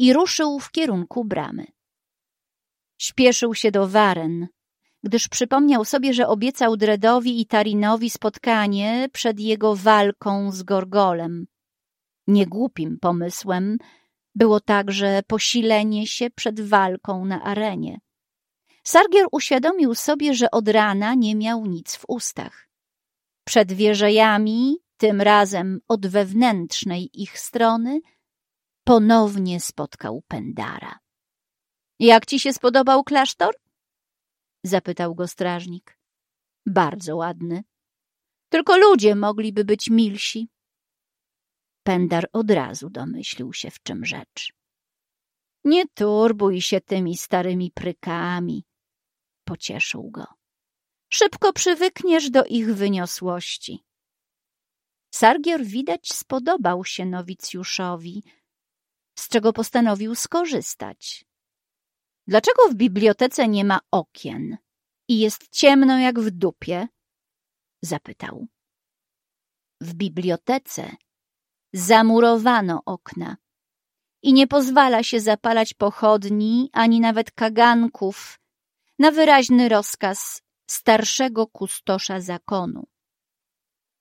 i ruszył w kierunku bramy. Śpieszył się do Waren, gdyż przypomniał sobie, że obiecał Dredowi i Tarinowi spotkanie przed jego walką z Gorgolem. Niegłupim pomysłem było także posilenie się przed walką na arenie. Sargier uświadomił sobie, że od rana nie miał nic w ustach. Przed wieżejami, tym razem od wewnętrznej ich strony, ponownie spotkał Pendara. — Jak ci się spodobał klasztor? — zapytał go strażnik. — Bardzo ładny. Tylko ludzie mogliby być milsi. Pendar od razu domyślił się, w czym rzecz. — Nie turbuj się tymi starymi prykami — pocieszył go. — Szybko przywykniesz do ich wyniosłości. Sargior widać spodobał się nowicjuszowi, z czego postanowił skorzystać. Dlaczego w bibliotece nie ma okien i jest ciemno jak w dupie? Zapytał. W bibliotece zamurowano okna i nie pozwala się zapalać pochodni ani nawet kaganków na wyraźny rozkaz starszego kustosza zakonu.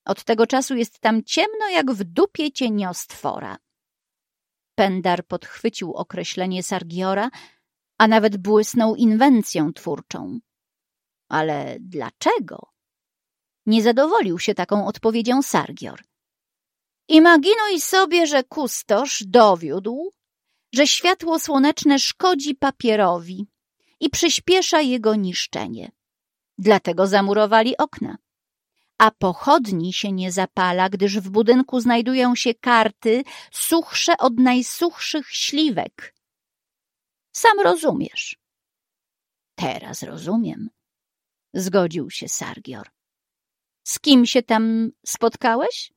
Od tego czasu jest tam ciemno jak w dupie cieniostwora. Pendar podchwycił określenie Sargiora, a nawet błysnął inwencją twórczą. Ale dlaczego? Nie zadowolił się taką odpowiedzią Sargior. Imaginuj sobie, że kustosz dowiódł, że światło słoneczne szkodzi papierowi i przyspiesza jego niszczenie. Dlatego zamurowali okna. A pochodni się nie zapala, gdyż w budynku znajdują się karty suchsze od najsuchszych śliwek. Sam rozumiesz. Teraz rozumiem, zgodził się Sargior. Z kim się tam spotkałeś?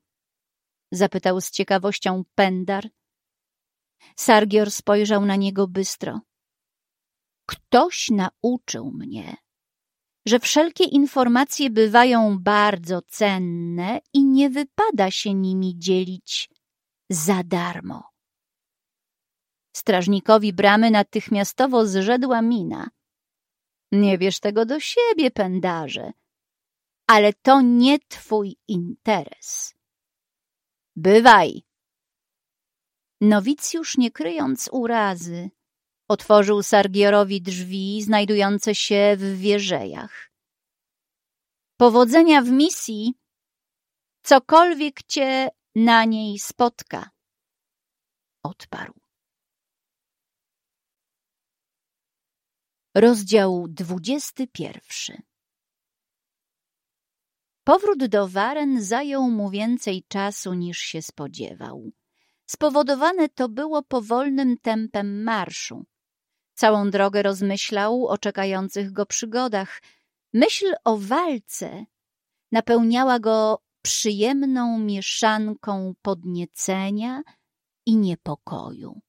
zapytał z ciekawością Pendar. Sargior spojrzał na niego bystro. Ktoś nauczył mnie, że wszelkie informacje bywają bardzo cenne i nie wypada się nimi dzielić za darmo. Strażnikowi bramy natychmiastowo zrzedła mina. Nie wiesz tego do siebie, pędarze, ale to nie twój interes. Bywaj! Nowicjusz, nie kryjąc urazy, otworzył Sargiorowi drzwi znajdujące się w wieżejach. Powodzenia w misji, cokolwiek cię na niej spotka, odparł. Rozdział dwudziesty pierwszy Powrót do Waren zajął mu więcej czasu niż się spodziewał. Spowodowane to było powolnym tempem marszu. Całą drogę rozmyślał o czekających go przygodach. Myśl o walce napełniała go przyjemną mieszanką podniecenia i niepokoju.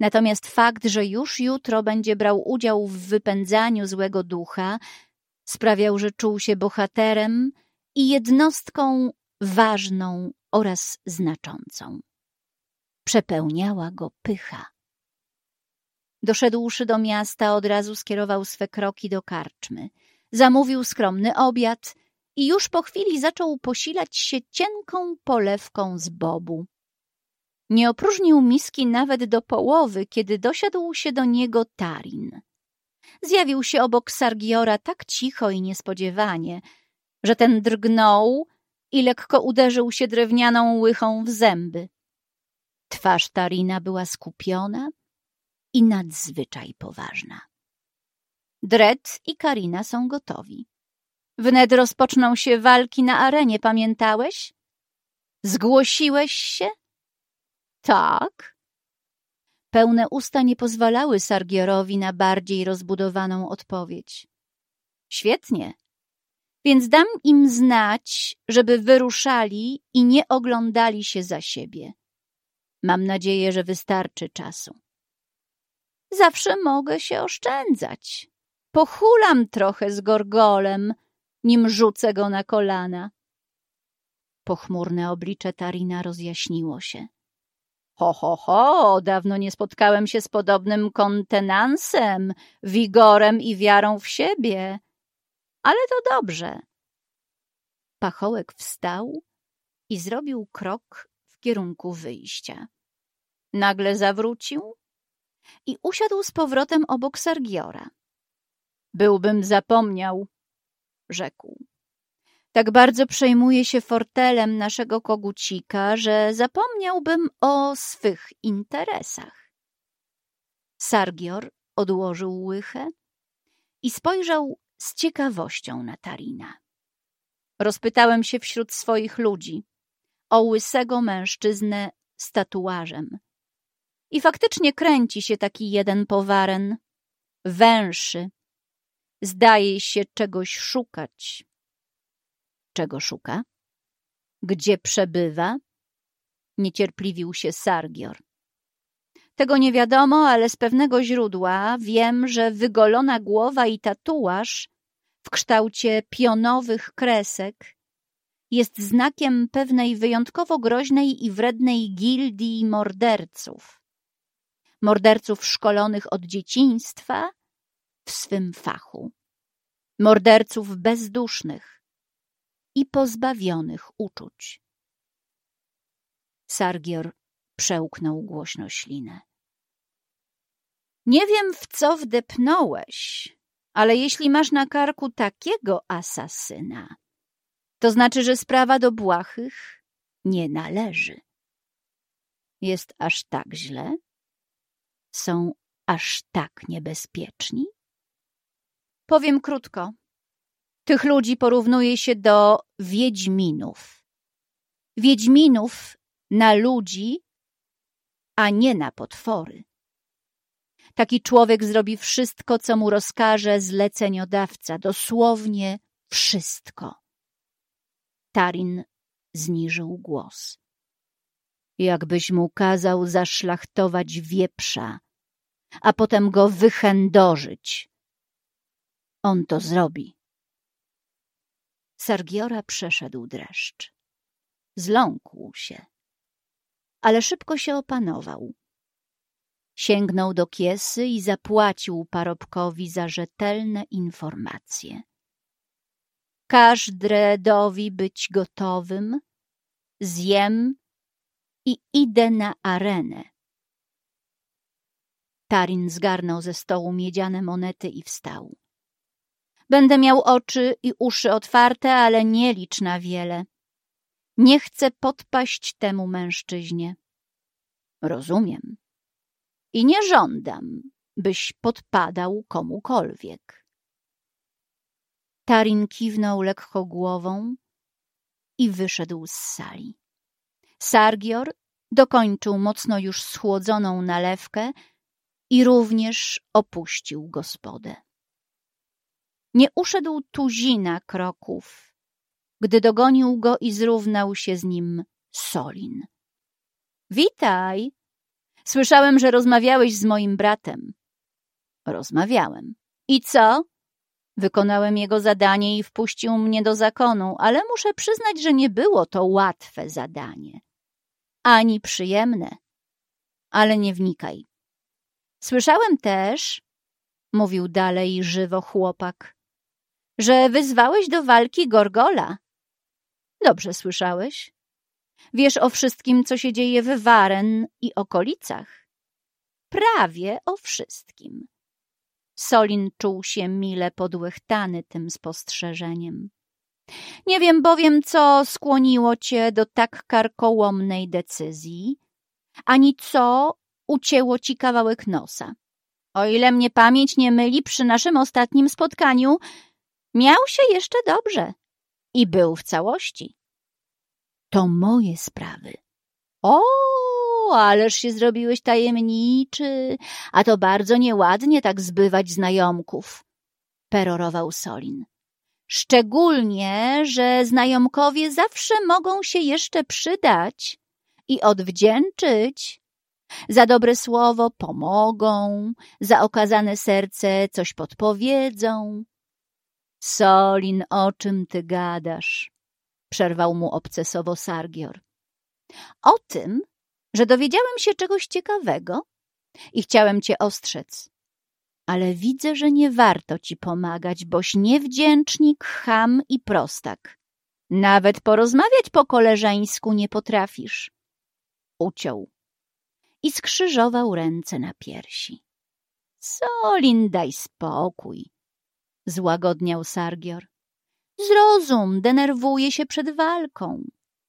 Natomiast fakt, że już jutro będzie brał udział w wypędzaniu złego ducha, sprawiał, że czuł się bohaterem i jednostką ważną oraz znaczącą. Przepełniała go pycha. Doszedłszy do miasta, od razu skierował swe kroki do karczmy. Zamówił skromny obiad i już po chwili zaczął posilać się cienką polewką z bobu. Nie opróżnił miski nawet do połowy, kiedy dosiadł się do niego Tarin. Zjawił się obok Sargiora tak cicho i niespodziewanie, że ten drgnął i lekko uderzył się drewnianą łychą w zęby. Twarz Tarina była skupiona i nadzwyczaj poważna. Dred i Karina są gotowi. Wnet rozpoczną się walki na arenie, pamiętałeś? Zgłosiłeś się? Tak. Pełne usta nie pozwalały Sargiorowi na bardziej rozbudowaną odpowiedź. Świetnie. Więc dam im znać, żeby wyruszali i nie oglądali się za siebie. Mam nadzieję, że wystarczy czasu. Zawsze mogę się oszczędzać. Pochulam trochę z gorgolem, nim rzucę go na kolana. Pochmurne oblicze Tarina rozjaśniło się. Ho, ho, ho, dawno nie spotkałem się z podobnym kontenansem, wigorem i wiarą w siebie. Ale to dobrze. Pachołek wstał i zrobił krok w kierunku wyjścia. Nagle zawrócił i usiadł z powrotem obok Sargiora. Byłbym zapomniał, rzekł. Tak bardzo przejmuje się fortelem naszego kogucika, że zapomniałbym o swych interesach. Sargior odłożył łychę i spojrzał z ciekawością na Tarina. Rozpytałem się wśród swoich ludzi o łysego mężczyznę z tatuażem. I faktycznie kręci się taki jeden powaren, węszy. Zdaje się czegoś szukać. Czego szuka? Gdzie przebywa? Niecierpliwił się Sargior. Tego nie wiadomo, ale z pewnego źródła wiem, że wygolona głowa i tatuaż w kształcie pionowych kresek jest znakiem pewnej wyjątkowo groźnej i wrednej gildii morderców. Morderców szkolonych od dzieciństwa w swym fachu. Morderców bezdusznych i pozbawionych uczuć. Sargior przełknął głośno ślinę. Nie wiem, w co wdepnąłeś, ale jeśli masz na karku takiego asasyna, to znaczy, że sprawa do błahych nie należy. Jest aż tak źle? Są aż tak niebezpieczni? Powiem krótko. Tych ludzi porównuje się do wiedźminów. Wiedźminów na ludzi, a nie na potwory. Taki człowiek zrobi wszystko, co mu rozkaże zleceniodawca, dosłownie wszystko. Tarin zniżył głos. Jakbyś mu kazał zaszlachtować wieprza, a potem go wychędożyć. On to zrobi. Sargiora przeszedł dreszcz. Zląkł się, ale szybko się opanował. Sięgnął do kiesy i zapłacił parobkowi za rzetelne informacje. Każ Dredowi być gotowym, zjem i idę na arenę. Tarin zgarnął ze stołu miedziane monety i wstał. Będę miał oczy i uszy otwarte, ale nie licz na wiele. Nie chcę podpaść temu mężczyźnie. Rozumiem. I nie żądam, byś podpadał komukolwiek. Tarin kiwnął lekko głową i wyszedł z sali. Sargior dokończył mocno już schłodzoną nalewkę i również opuścił gospodę. Nie uszedł tuzina kroków, gdy dogonił go i zrównał się z nim Solin. — Witaj! Słyszałem, że rozmawiałeś z moim bratem. — Rozmawiałem. — I co? Wykonałem jego zadanie i wpuścił mnie do zakonu, ale muszę przyznać, że nie było to łatwe zadanie. Ani przyjemne. Ale nie wnikaj. Słyszałem też, mówił dalej żywo chłopak, że wyzwałeś do walki Gorgola. Dobrze słyszałeś. Wiesz o wszystkim, co się dzieje w Waren i okolicach. Prawie o wszystkim. Solin czuł się mile podłechtany tym spostrzeżeniem. Nie wiem bowiem, co skłoniło cię do tak karkołomnej decyzji, ani co ucięło ci kawałek nosa. O ile mnie pamięć nie myli, przy naszym ostatnim spotkaniu miał się jeszcze dobrze i był w całości. To moje sprawy. O, ależ się zrobiłeś tajemniczy, a to bardzo nieładnie tak zbywać znajomków, perorował Solin. Szczególnie, że znajomkowie zawsze mogą się jeszcze przydać i odwdzięczyć. Za dobre słowo pomogą, za okazane serce coś podpowiedzą. Solin, o czym ty gadasz? Przerwał mu obcesowo Sargior. O tym, że dowiedziałem się czegoś ciekawego i chciałem cię ostrzec. Ale widzę, że nie warto ci pomagać, boś niewdzięcznik, cham i prostak. Nawet porozmawiać po koleżeńsku nie potrafisz. Uciął i skrzyżował ręce na piersi. Solin, daj spokój, złagodniał Sargior. Zrozum, denerwuję się przed walką.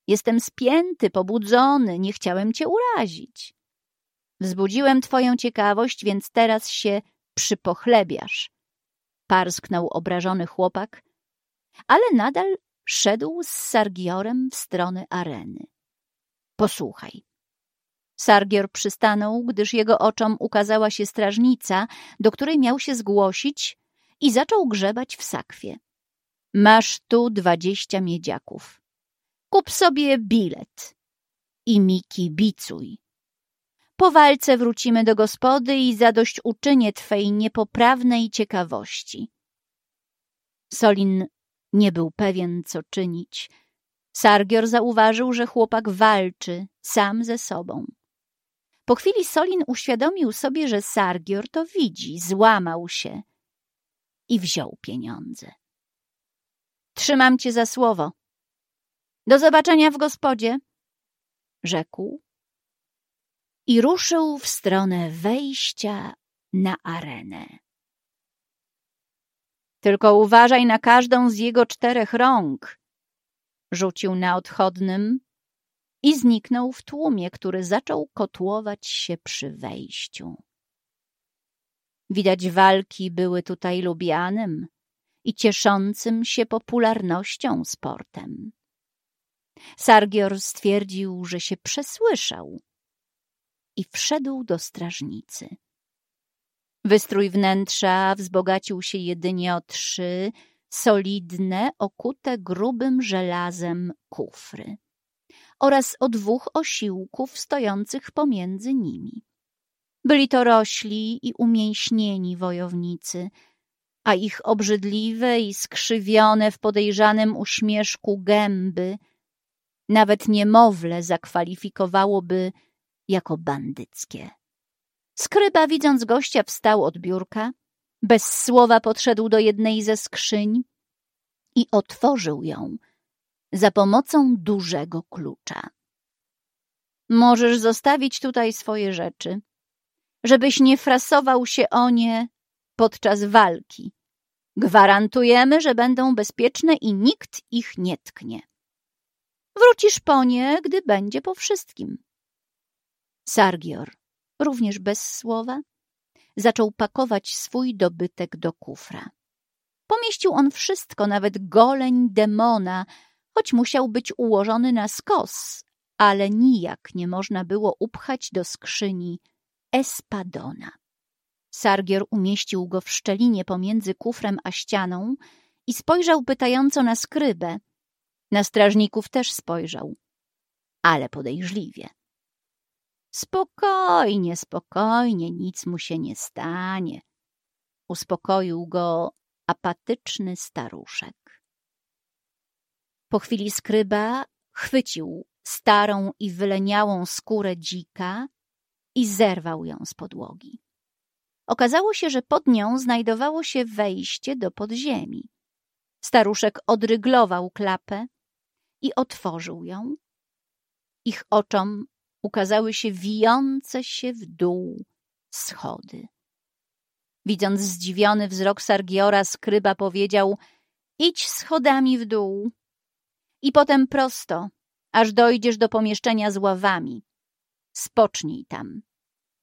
Jestem spięty, pobudzony, nie chciałem cię urazić. Wzbudziłem twoją ciekawość, więc teraz się przypochlebiasz. Parsknął obrażony chłopak, ale nadal szedł z Sargiorem w stronę areny. Posłuchaj. Sargior przystanął, gdyż jego oczom ukazała się strażnica, do której miał się zgłosić i zaczął grzebać w sakwie. Masz tu dwadzieścia miedziaków. Kup sobie bilet i mi kibicuj. Po walce wrócimy do gospody i zadośćuczynię twej niepoprawnej ciekawości. Solin nie był pewien, co czynić. Sargior zauważył, że chłopak walczy sam ze sobą. Po chwili Solin uświadomił sobie, że Sargior to widzi, złamał się i wziął pieniądze. Trzymam cię za słowo. Do zobaczenia w gospodzie, rzekł i ruszył w stronę wejścia na arenę. Tylko uważaj na każdą z jego czterech rąk, rzucił na odchodnym i zniknął w tłumie, który zaczął kotłować się przy wejściu. Widać walki były tutaj lubianym i cieszącym się popularnością sportem. Sargior stwierdził, że się przesłyszał i wszedł do strażnicy. Wystrój wnętrza wzbogacił się jedynie o trzy solidne, okute grubym żelazem kufry oraz o dwóch osiłków stojących pomiędzy nimi. Byli to rośli i umięśnieni wojownicy, a ich obrzydliwe i skrzywione w podejrzanym uśmieszku gęby nawet niemowlę zakwalifikowałoby jako bandyckie. Skryba, widząc gościa, wstał od biurka, bez słowa podszedł do jednej ze skrzyń i otworzył ją za pomocą dużego klucza. Możesz zostawić tutaj swoje rzeczy, żebyś nie frasował się o nie podczas walki. Gwarantujemy, że będą bezpieczne i nikt ich nie tknie. Wrócisz po nie, gdy będzie po wszystkim. Sargior, również bez słowa, zaczął pakować swój dobytek do kufra. Pomieścił on wszystko, nawet goleń demona, choć musiał być ułożony na skos, ale nijak nie można było upchać do skrzyni Espadona. Sargior umieścił go w szczelinie pomiędzy kufrem a ścianą i spojrzał pytająco na skrybę. Na strażników też spojrzał, ale podejrzliwie. Spokojnie, spokojnie, nic mu się nie stanie. Uspokoił go apatyczny staruszek. Po chwili skryba chwycił starą i wyleniałą skórę dzika i zerwał ją z podłogi. Okazało się, że pod nią znajdowało się wejście do podziemi. Staruszek odryglował klapę i otworzył ją. Ich oczom ukazały się wijące się w dół schody. Widząc zdziwiony wzrok Sargiora, skryba powiedział — idź schodami w dół i potem prosto, aż dojdziesz do pomieszczenia z ławami. Spocznij tam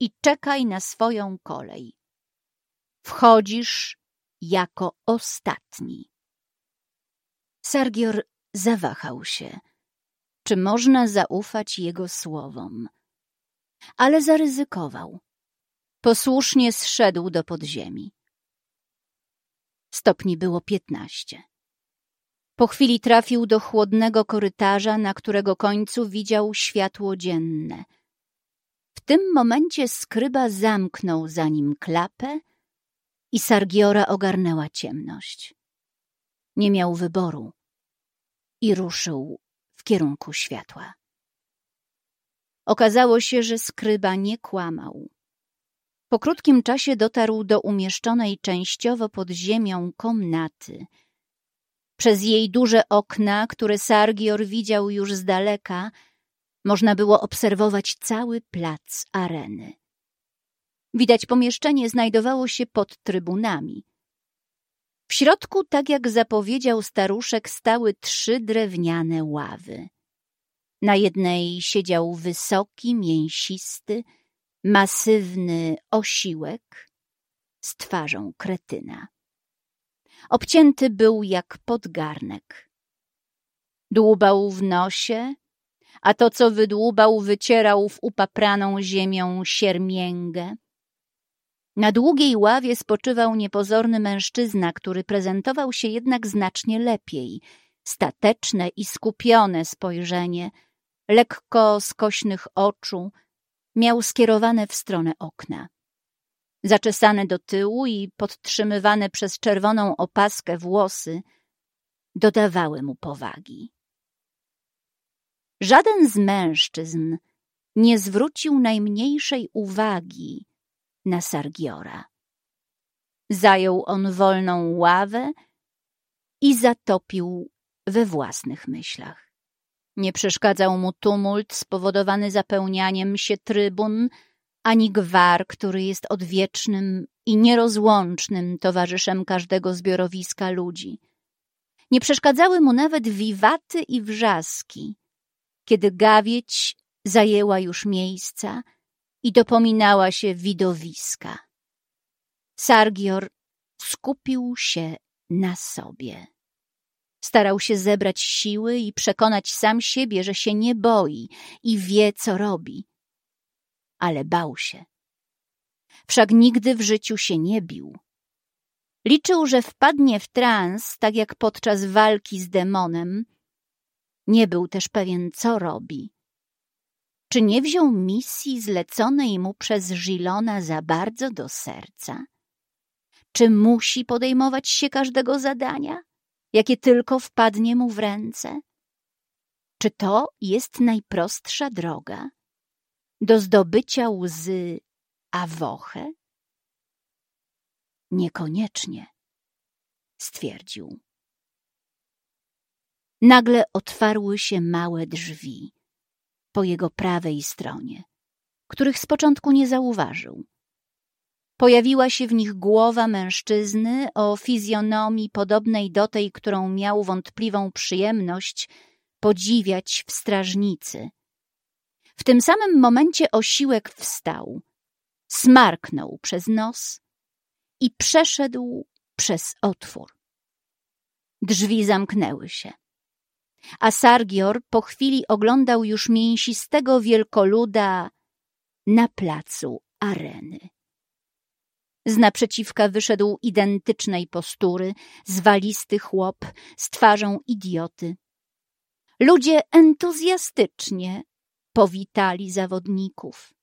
i czekaj na swoją kolej. Wchodzisz jako ostatni. Sargior zawahał się. Czy można zaufać jego słowom? Ale zaryzykował. Posłusznie zszedł do podziemi. Stopni było piętnaście. Po chwili trafił do chłodnego korytarza, na którego końcu widział światło dzienne. W tym momencie skryba zamknął za nim klapę i Sargiora ogarnęła ciemność. Nie miał wyboru i ruszył w kierunku światła. Okazało się, że skryba nie kłamał. Po krótkim czasie dotarł do umieszczonej częściowo pod ziemią komnaty. Przez jej duże okna, które Sargior widział już z daleka, można było obserwować cały plac areny. Widać pomieszczenie znajdowało się pod trybunami. W środku, tak jak zapowiedział staruszek, stały trzy drewniane ławy. Na jednej siedział wysoki, mięsisty, masywny osiłek z twarzą kretyna. Obcięty był jak podgarnek. Dłubał w nosie, a to, co wydłubał, wycierał w upapraną ziemią siermięgę. Na długiej ławie spoczywał niepozorny mężczyzna, który prezentował się jednak znacznie lepiej. Stateczne i skupione spojrzenie, lekko skośnych oczu, miał skierowane w stronę okna. Zaczesane do tyłu i podtrzymywane przez czerwoną opaskę włosy dodawały mu powagi. Żaden z mężczyzn nie zwrócił najmniejszej uwagi na Sargiora. Zajął on wolną ławę i zatopił we własnych myślach. Nie przeszkadzał mu tumult spowodowany zapełnianiem się trybun, ani gwar, który jest odwiecznym i nierozłącznym towarzyszem każdego zbiorowiska ludzi. Nie przeszkadzały mu nawet wiwaty i wrzaski, kiedy gawieć zajęła już miejsca i dopominała się widowiska. Sargior skupił się na sobie. Starał się zebrać siły i przekonać sam siebie, że się nie boi i wie, co robi. Ale bał się. Wszak nigdy w życiu się nie bił. Liczył, że wpadnie w trans, tak jak podczas walki z demonem. Nie był też pewien, co robi. Czy nie wziął misji zleconej mu przez Żilona za bardzo do serca? Czy musi podejmować się każdego zadania? jakie tylko wpadnie mu w ręce? Czy to jest najprostsza droga do zdobycia łzy Awoche? Niekoniecznie, stwierdził. Nagle otwarły się małe drzwi po jego prawej stronie, których z początku nie zauważył. Pojawiła się w nich głowa mężczyzny o fizjonomii podobnej do tej, którą miał wątpliwą przyjemność podziwiać w strażnicy. W tym samym momencie osiłek wstał, smarknął przez nos i przeszedł przez otwór. Drzwi zamknęły się. A Sargior po chwili oglądał już mięsistego wielkoluda na placu areny. Z naprzeciwka wyszedł identycznej postury, zwalisty chłop z twarzą idioty. Ludzie entuzjastycznie powitali zawodników.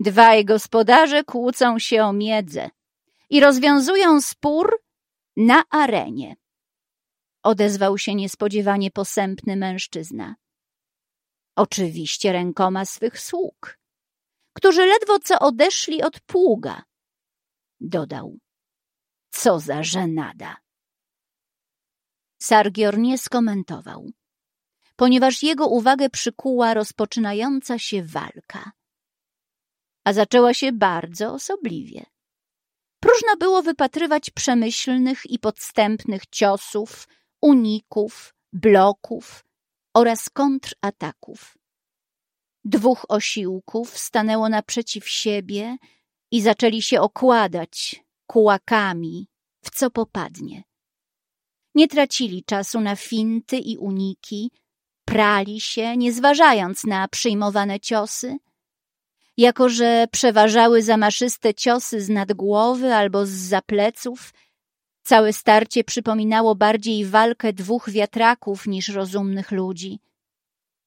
Dwaj gospodarze kłócą się o miedzę i rozwiązują spór na arenie. Odezwał się niespodziewanie posępny mężczyzna. Oczywiście rękoma swych sług, którzy ledwo co odeszli od pługa dodał. Co za żenada! Sargior nie skomentował, ponieważ jego uwagę przykuła rozpoczynająca się walka. A zaczęła się bardzo osobliwie. Próżno było wypatrywać przemyślnych i podstępnych ciosów, uników, bloków oraz kontrataków. Dwóch osiłków stanęło naprzeciw siebie i zaczęli się okładać kułakami, w co popadnie. Nie tracili czasu na finty i uniki, prali się, nie zważając na przyjmowane ciosy. Jako, że przeważały zamaszyste ciosy z nadgłowy albo z zapleców, całe starcie przypominało bardziej walkę dwóch wiatraków niż rozumnych ludzi.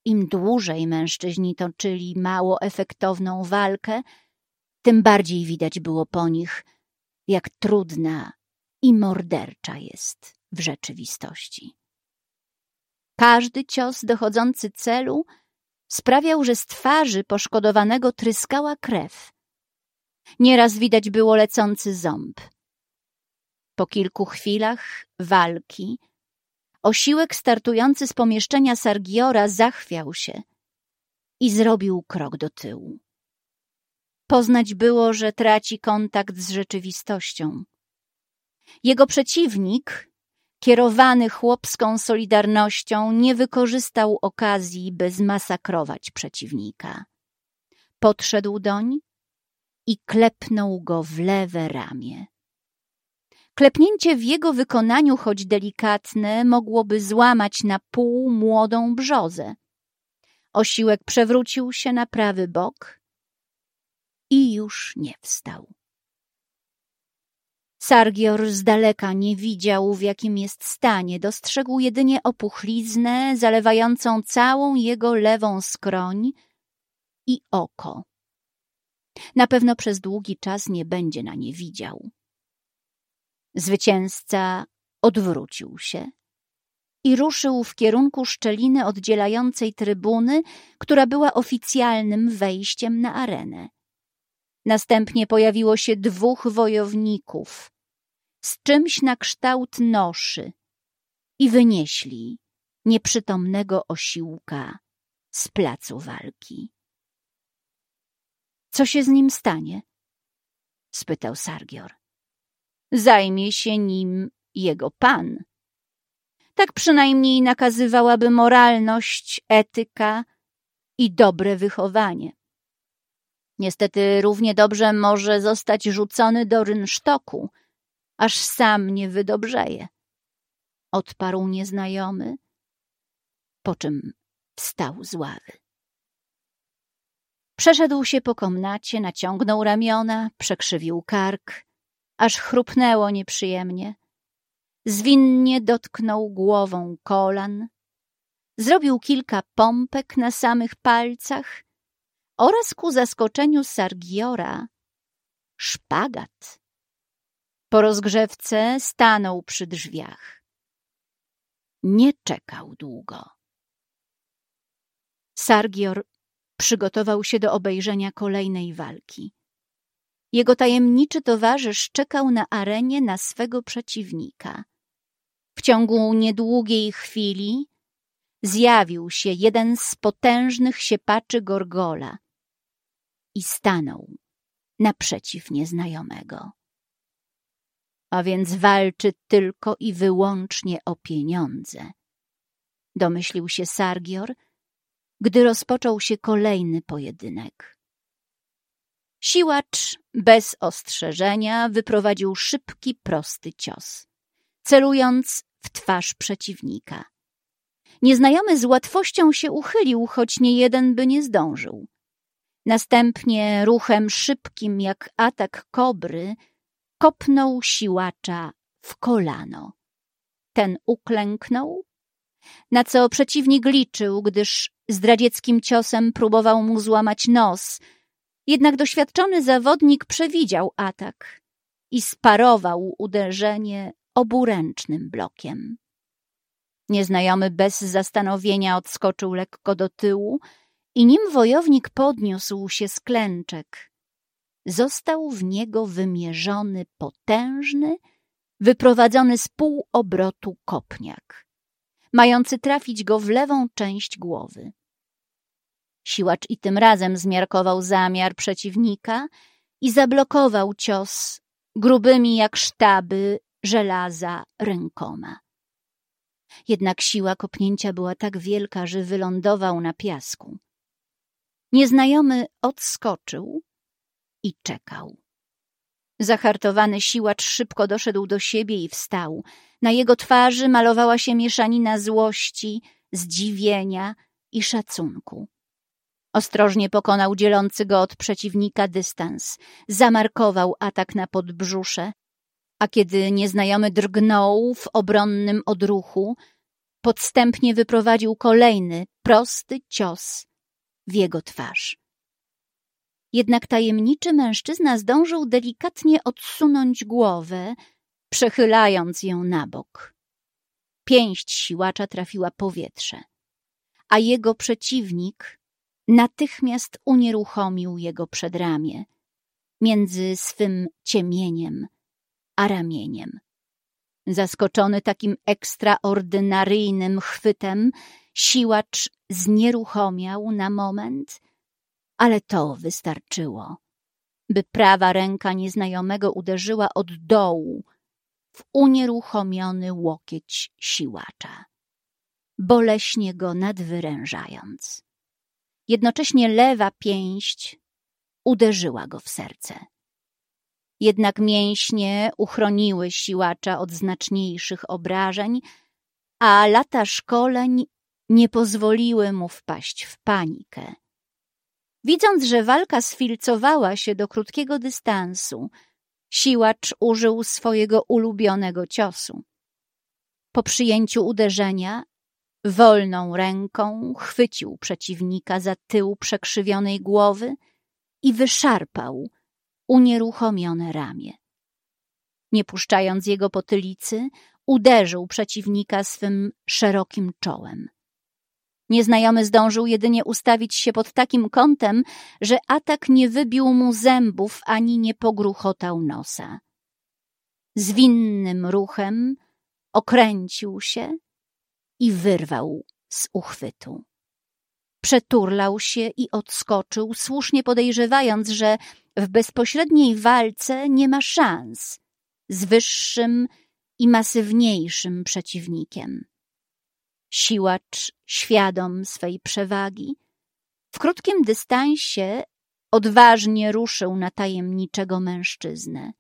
Im dłużej mężczyźni toczyli mało efektowną walkę, tym bardziej widać było po nich, jak trudna i mordercza jest w rzeczywistości. Każdy cios dochodzący celu sprawiał, że z twarzy poszkodowanego tryskała krew. Nieraz widać było lecący ząb. Po kilku chwilach walki osiłek startujący z pomieszczenia Sargiora zachwiał się i zrobił krok do tyłu. Poznać było, że traci kontakt z rzeczywistością. Jego przeciwnik, kierowany chłopską solidarnością, nie wykorzystał okazji, by zmasakrować przeciwnika. Podszedł doń i klepnął go w lewe ramię. Klepnięcie w jego wykonaniu, choć delikatne, mogłoby złamać na pół młodą brzozę. Osiłek przewrócił się na prawy bok i już nie wstał. Sargior z daleka nie widział, w jakim jest stanie, dostrzegł jedynie opuchliznę zalewającą całą jego lewą skroń i oko. Na pewno przez długi czas nie będzie na nie widział. Zwycięzca odwrócił się i ruszył w kierunku szczeliny oddzielającej trybuny, która była oficjalnym wejściem na arenę. Następnie pojawiło się dwóch wojowników z czymś na kształt noszy i wynieśli nieprzytomnego osiłka z placu walki. Co się z nim stanie? spytał Sargior. Zajmie się nim jego pan. Tak przynajmniej nakazywałaby moralność, etyka i dobre wychowanie. Niestety równie dobrze może zostać rzucony do rynsztoku, aż sam nie wydobrzeje. Odparł nieznajomy, po czym wstał z ławy. Przeszedł się po komnacie, naciągnął ramiona, przekrzywił kark, aż chrupnęło nieprzyjemnie. Zwinnie dotknął głową kolan, zrobił kilka pompek na samych palcach oraz ku zaskoczeniu Sargiora szpagat. Po rozgrzewce stanął przy drzwiach. Nie czekał długo. Sargior przygotował się do obejrzenia kolejnej walki. Jego tajemniczy towarzysz czekał na arenie na swego przeciwnika. W ciągu niedługiej chwili zjawił się jeden z potężnych siepaczy Gorgola i stanął naprzeciw nieznajomego. A więc walczy tylko i wyłącznie o pieniądze. Domyślił się Sargior, gdy rozpoczął się kolejny pojedynek. Siłacz bez ostrzeżenia wyprowadził szybki, prosty cios, celując w twarz przeciwnika. Nieznajomy z łatwością się uchylił, choć nie jeden by nie zdążył. Następnie ruchem szybkim jak atak kobry kopnął siłacza w kolano. Ten uklęknął, na co przeciwnik liczył, gdyż zdradzieckim ciosem próbował mu złamać nos. Jednak doświadczony zawodnik przewidział atak i sparował uderzenie oburęcznym blokiem. Nieznajomy bez zastanowienia odskoczył lekko do tyłu i nim wojownik podniósł się z klęczek, został w niego wymierzony potężny, wyprowadzony z pół obrotu kopniak, mający trafić go w lewą część głowy. Siłacz i tym razem zmiarkował zamiar przeciwnika i zablokował cios grubymi jak sztaby żelaza rękoma. Jednak siła kopnięcia była tak wielka, że wylądował na piasku. Nieznajomy odskoczył i czekał. Zahartowany siłacz szybko doszedł do siebie i wstał. Na jego twarzy malowała się mieszanina złości, zdziwienia i szacunku. Ostrożnie pokonał dzielący go od przeciwnika dystans, zamarkował atak na podbrzusze, a kiedy nieznajomy drgnął w obronnym odruchu, podstępnie wyprowadził kolejny, prosty cios w jego twarz. Jednak tajemniczy mężczyzna zdążył delikatnie odsunąć głowę, przechylając ją na bok. Pięść siłacza trafiła powietrze, a jego przeciwnik natychmiast unieruchomił jego przedramię między swym ciemieniem a ramieniem. Zaskoczony takim ekstraordynaryjnym chwytem, siłacz znieruchomiał na moment, ale to wystarczyło, by prawa ręka nieznajomego uderzyła od dołu w unieruchomiony łokieć siłacza, boleśnie go nadwyrężając. Jednocześnie lewa pięść uderzyła go w serce. Jednak mięśnie uchroniły siłacza od znaczniejszych obrażeń, a lata szkoleń nie pozwoliły mu wpaść w panikę. Widząc, że walka sfilcowała się do krótkiego dystansu, siłacz użył swojego ulubionego ciosu. Po przyjęciu uderzenia, wolną ręką chwycił przeciwnika za tył przekrzywionej głowy i wyszarpał unieruchomione ramię. Nie puszczając jego potylicy, uderzył przeciwnika swym szerokim czołem. Nieznajomy zdążył jedynie ustawić się pod takim kątem, że atak nie wybił mu zębów ani nie pogruchotał nosa. Zwinnym ruchem okręcił się i wyrwał z uchwytu. Przeturlał się i odskoczył, słusznie podejrzewając, że w bezpośredniej walce nie ma szans z wyższym i masywniejszym przeciwnikiem. Siłacz, świadom swej przewagi, w krótkim dystansie odważnie ruszył na tajemniczego mężczyznę.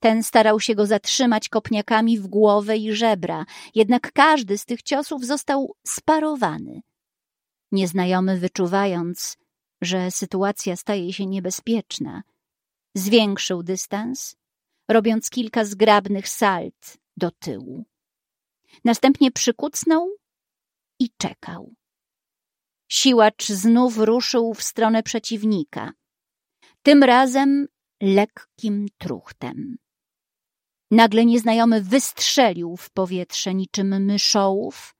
Ten starał się go zatrzymać kopniakami w głowę i żebra, jednak każdy z tych ciosów został sparowany. Nieznajomy wyczuwając, że sytuacja staje się niebezpieczna, zwiększył dystans, robiąc kilka zgrabnych salt do tyłu. Następnie przykucnął i czekał. Siłacz znów ruszył w stronę przeciwnika. Tym razem lekkim truchtem. Nagle nieznajomy wystrzelił w powietrze niczym myszołów,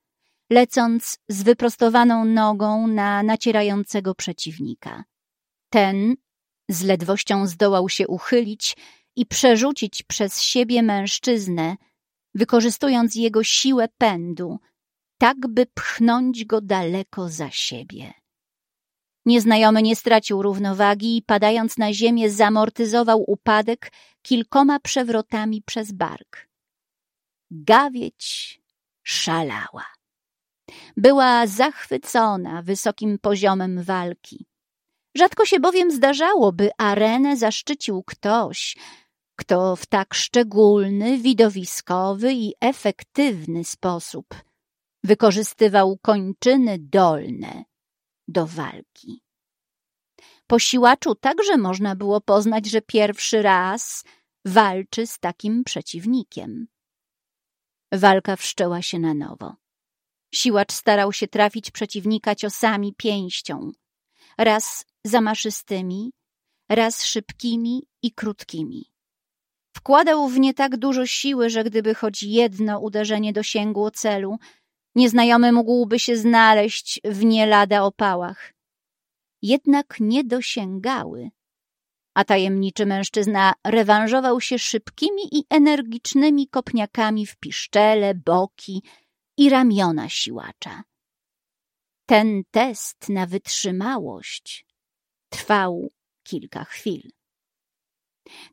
lecąc z wyprostowaną nogą na nacierającego przeciwnika. Ten z ledwością zdołał się uchylić i przerzucić przez siebie mężczyznę, wykorzystując jego siłę pędu, tak by pchnąć go daleko za siebie. Nieznajomy nie stracił równowagi i padając na ziemię zamortyzował upadek kilkoma przewrotami przez bark. Gawieć szalała. Była zachwycona wysokim poziomem walki. Rzadko się bowiem zdarzało, by arenę zaszczycił ktoś, kto w tak szczególny, widowiskowy i efektywny sposób wykorzystywał kończyny dolne do walki. Po siłaczu także można było poznać, że pierwszy raz walczy z takim przeciwnikiem. Walka wszczęła się na nowo. Siłacz starał się trafić przeciwnika ciosami pięścią, raz zamaszystymi, raz szybkimi i krótkimi. Wkładał w nie tak dużo siły, że gdyby choć jedno uderzenie dosięgło celu, nieznajomy mógłby się znaleźć w nie lada opałach. Jednak nie dosięgały, a tajemniczy mężczyzna rewanżował się szybkimi i energicznymi kopniakami w piszczele, boki i ramiona siłacza. Ten test na wytrzymałość trwał kilka chwil.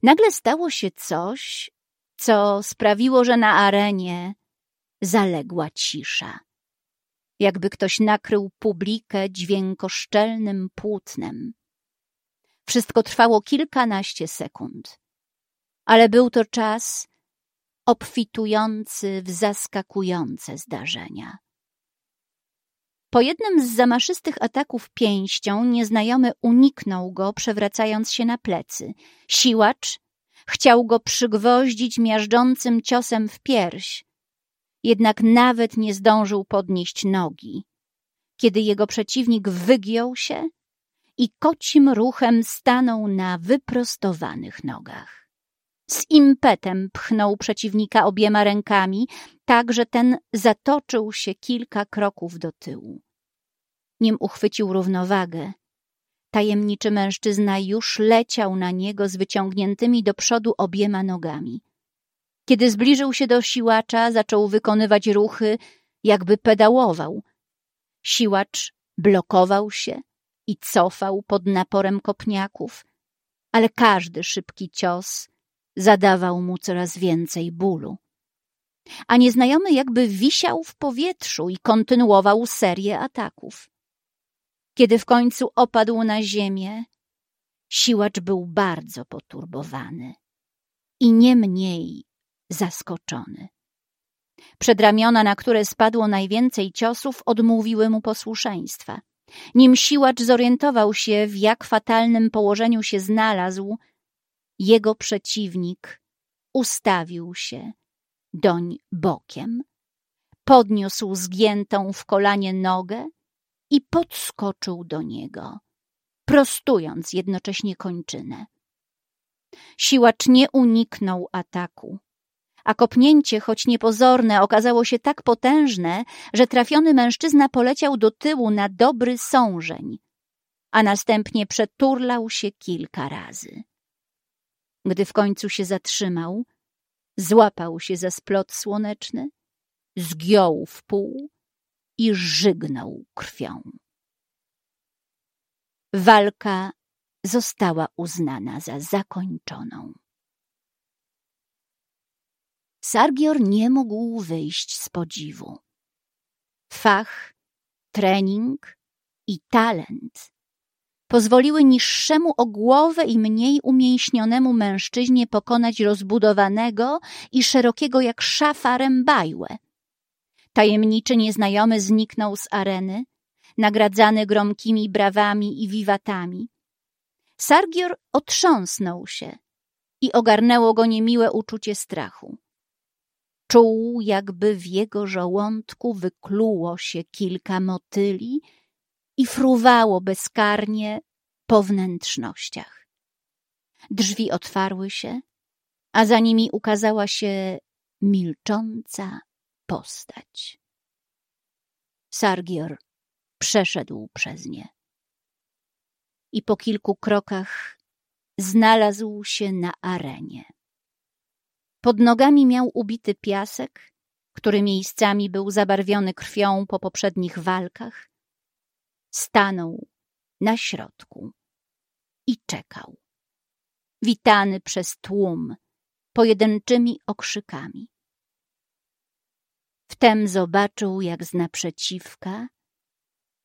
Nagle stało się coś, co sprawiło, że na arenie zaległa cisza. Jakby ktoś nakrył publikę dźwiękoszczelnym płótnem. Wszystko trwało kilkanaście sekund. Ale był to czas obfitujący w zaskakujące zdarzenia. Po jednym z zamaszystych ataków pięścią nieznajomy uniknął go, przewracając się na plecy. Siłacz chciał go przygwoździć miażdżącym ciosem w pierś, jednak nawet nie zdążył podnieść nogi, kiedy jego przeciwnik wygiął się i kocim ruchem stanął na wyprostowanych nogach. Z impetem pchnął przeciwnika obiema rękami, tak że ten zatoczył się kilka kroków do tyłu. Nim uchwycił równowagę, tajemniczy mężczyzna już leciał na niego z wyciągniętymi do przodu obiema nogami. Kiedy zbliżył się do siłacza, zaczął wykonywać ruchy, jakby pedałował. Siłacz blokował się i cofał pod naporem kopniaków, ale każdy szybki cios zadawał mu coraz więcej bólu. A nieznajomy jakby wisiał w powietrzu i kontynuował serię ataków. Kiedy w końcu opadł na ziemię, siłacz był bardzo poturbowany i nie mniej zaskoczony. Przedramiona, na które spadło najwięcej ciosów, odmówiły mu posłuszeństwa. Nim siłacz zorientował się, w jak fatalnym położeniu się znalazł, jego przeciwnik ustawił się doń bokiem, podniósł zgiętą w kolanie nogę i podskoczył do niego, prostując jednocześnie kończynę. Siłacz nie uniknął ataku, a kopnięcie, choć niepozorne, okazało się tak potężne, że trafiony mężczyzna poleciał do tyłu na dobry sążeń, a następnie przeturlał się kilka razy. Gdy w końcu się zatrzymał, złapał się za splot słoneczny, zgiął w pół i żygnął krwią. Walka została uznana za zakończoną. Sargior nie mógł wyjść z podziwu. Fach, trening i talent pozwoliły niższemu o głowę i mniej umięśnionemu mężczyźnie pokonać rozbudowanego i szerokiego jak szafa rębajłę. Tajemniczy nieznajomy zniknął z areny, nagradzany gromkimi brawami i wiwatami. Sargior otrząsnął się i ogarnęło go niemiłe uczucie strachu. Czuł, jakby w jego żołądku wykluło się kilka motyli i fruwało bezkarnie po wnętrznościach. Drzwi otwarły się, a za nimi ukazała się milcząca postać. Sargior przeszedł przez nie i po kilku krokach znalazł się na arenie. Pod nogami miał ubity piasek, który miejscami był zabarwiony krwią po poprzednich walkach. Stanął na środku i czekał. Witany przez tłum pojedynczymi okrzykami. Wtem zobaczył, jak z naprzeciwka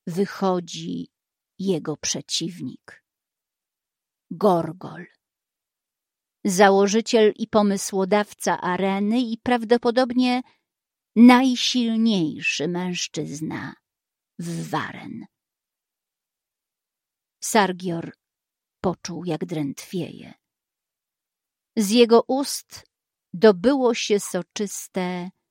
wychodzi jego przeciwnik. Gorgol założyciel i pomysłodawca areny i prawdopodobnie najsilniejszy mężczyzna w Waren. Sargior poczuł, jak drętwieje. Z jego ust dobyło się soczyste